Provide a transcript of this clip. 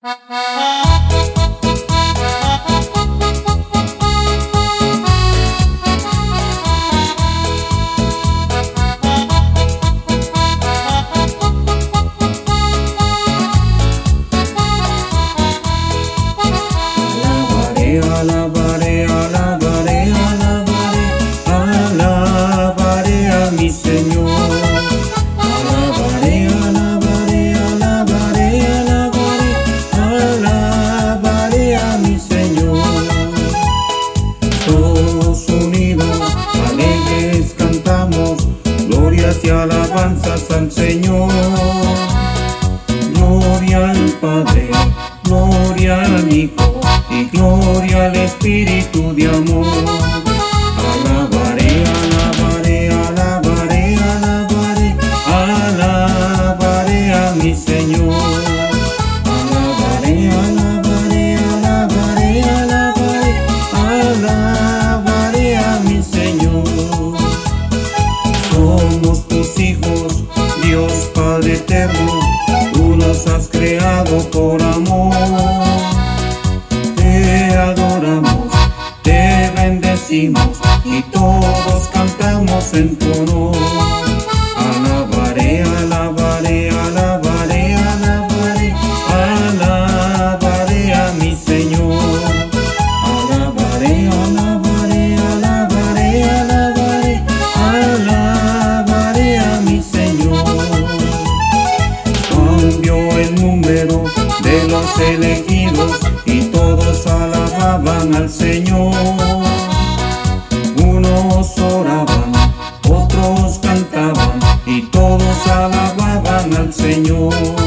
Alabaré, Unidos, alegres cantamos, glorias y alabanzas al Señor. Gloria al Padre, gloria al Hijo y gloria al Espíritu de amor. Alabaré, alabaré, alabaré, alabaré, alabaré a mi Señor. Por amor. Te adoramos, te bendecimos y todos cantamos en tu honor. De los elegidos y todos alababan al Señor. Unos oraban, otros cantaban y todos alababan al Señor.